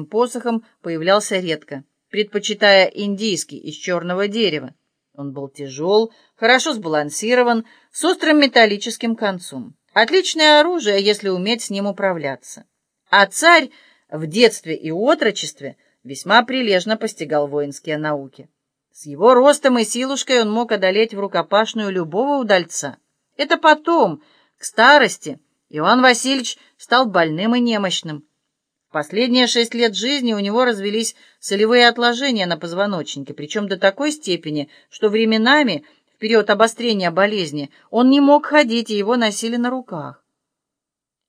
посохом появлялся редко, предпочитая индийский из черного дерева. Он был тяжел, хорошо сбалансирован, с острым металлическим концом. Отличное оружие, если уметь с ним управляться. А царь в детстве и отрочестве весьма прилежно постигал воинские науки. С его ростом и силушкой он мог одолеть в рукопашную любого удальца. Это потом, к старости, Иван Васильевич стал больным и немощным. Последние шесть лет жизни у него развелись солевые отложения на позвоночнике, причем до такой степени, что временами, в период обострения болезни, он не мог ходить, и его носили на руках.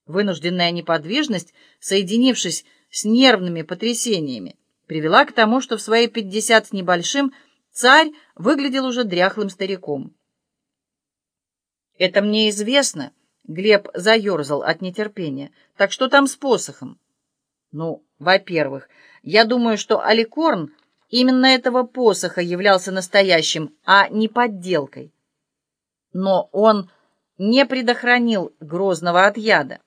Вынужденная неподвижность, соединившись с нервными потрясениями, привела к тому, что в свои пятьдесят с небольшим царь выглядел уже дряхлым стариком. «Это мне известно», — Глеб заерзал от нетерпения. «Так что там с посохом?» Ну, во-первых, я думаю, что Аликорн именно этого посоха являлся настоящим, а не подделкой. Но он не предохранил Грозного от яда.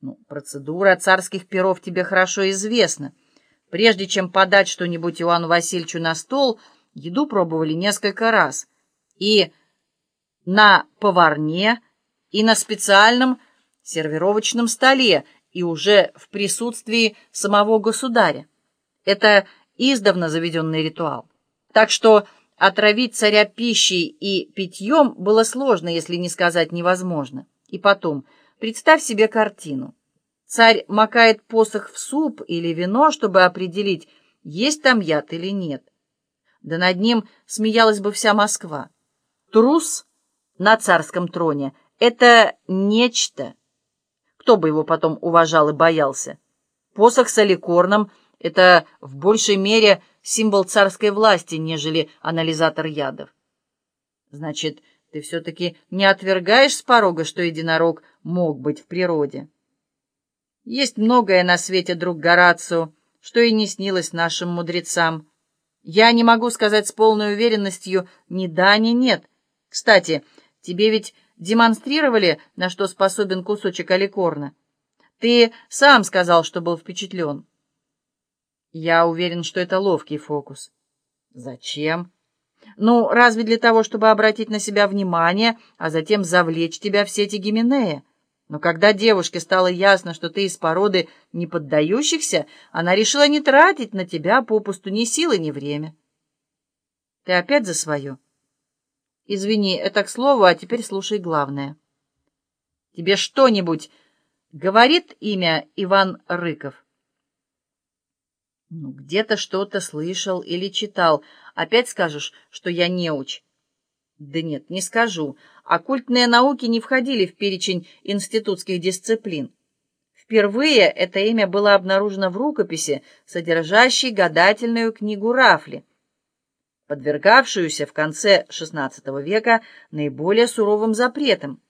Ну, процедура царских перов тебе хорошо известна. Прежде чем подать что-нибудь Иоанну Васильевичу на стол, еду пробовали несколько раз. И на поварне, и на специальном сервировочном столе, и уже в присутствии самого государя. Это издавна заведенный ритуал. Так что отравить царя пищей и питьем было сложно, если не сказать невозможно. И потом, представь себе картину. Царь макает посох в суп или вино, чтобы определить, есть там яд или нет. Да над ним смеялась бы вся Москва. Трус на царском троне — это нечто, кто бы его потом уважал и боялся? Посох с аликорном — это в большей мере символ царской власти, нежели анализатор ядов. Значит, ты все-таки не отвергаешь с порога, что единорог мог быть в природе? Есть многое на свете, друг Горацио, что и не снилось нашим мудрецам. Я не могу сказать с полной уверенностью ни да, ни нет. Кстати, тебе ведь демонстрировали, на что способен кусочек аликорна. Ты сам сказал, что был впечатлен. Я уверен, что это ловкий фокус. Зачем? Ну, разве для того, чтобы обратить на себя внимание, а затем завлечь тебя в сети Гименея? Но когда девушке стало ясно, что ты из породы не поддающихся, она решила не тратить на тебя попусту ни силы, ни время. Ты опять за свое? Извини, это к слову, а теперь слушай главное. Тебе что-нибудь говорит имя Иван Рыков? Ну, где-то что-то слышал или читал. Опять скажешь, что я неуч? Да нет, не скажу. Оккультные науки не входили в перечень институтских дисциплин. Впервые это имя было обнаружено в рукописи, содержащей гадательную книгу Рафли — подвергавшуюся в конце XVI века наиболее суровым запретам.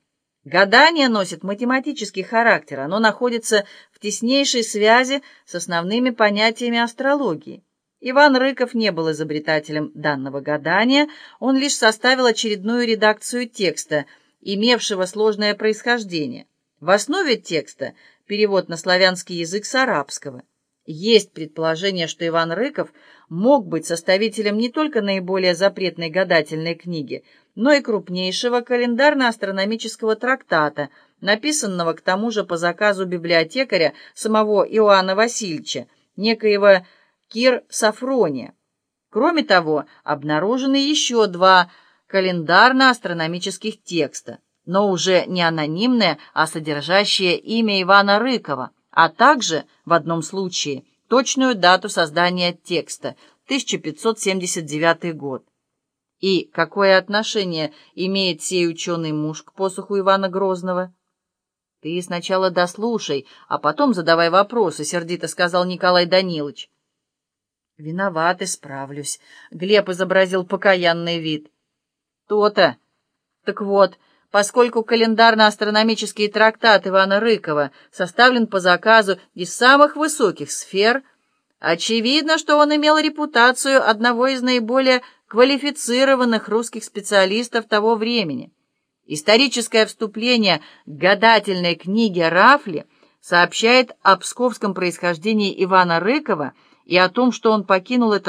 Гадание носит математический характер, оно находится в теснейшей связи с основными понятиями астрологии. Иван Рыков не был изобретателем данного гадания, он лишь составил очередную редакцию текста, имевшего сложное происхождение. В основе текста перевод на славянский язык с арабского. Есть предположение, что Иван Рыков мог быть составителем не только наиболее запретной гадательной книги, но и крупнейшего календарно-астрономического трактата, написанного к тому же по заказу библиотекаря самого Иоанна Васильевича, некоего Кир Сафрония. Кроме того, обнаружены еще два календарно-астрономических текста, но уже не анонимные, а содержащие имя Ивана Рыкова, а также, в одном случае, точную дату создания текста – 1579 год. И какое отношение имеет сей ученый муж к посоху Ивана Грозного? Ты сначала дослушай, а потом задавай вопросы, — сердито сказал Николай Данилович. Виноват, исправлюсь. Глеб изобразил покаянный вид. То-то. Так вот, поскольку календарно-астрономический трактат Ивана Рыкова составлен по заказу из самых высоких сфер, очевидно, что он имел репутацию одного из наиболее квалифицированных русских специалистов того времени. Историческое вступление гадательной книге Рафли сообщает о псковском происхождении Ивана Рыкова и о том, что он покинул этот